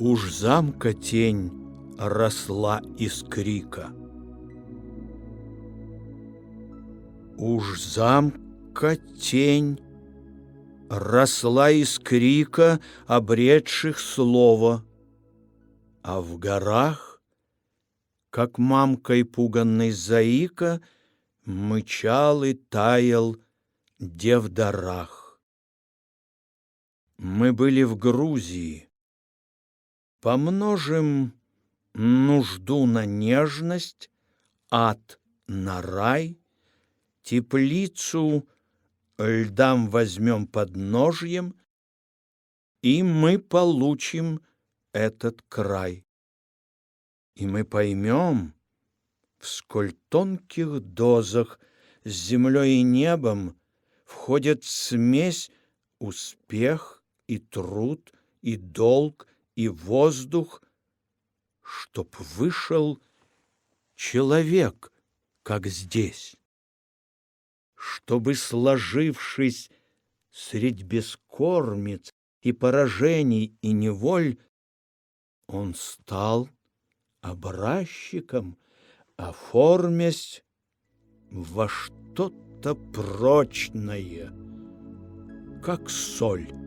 Уж замка тень росла из крика. Уж замка тень росла из крика, обретших слово, а в горах, как мамкой пуганный заика, мычал и таял где в дарах. Мы были в Грузии. Помножим нужду на нежность, ад на рай, теплицу льдам возьмем под ножьем, и мы получим этот край. И мы поймем, в сколь тонких дозах с землей и небом входит смесь успех и труд, и долг, и воздух, чтоб вышел человек, как здесь. Чтобы, сложившись средь бескормиц и поражений и неволь, он стал образчиком, оформясь во что-то прочное, как соль.